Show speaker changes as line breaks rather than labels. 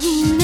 you.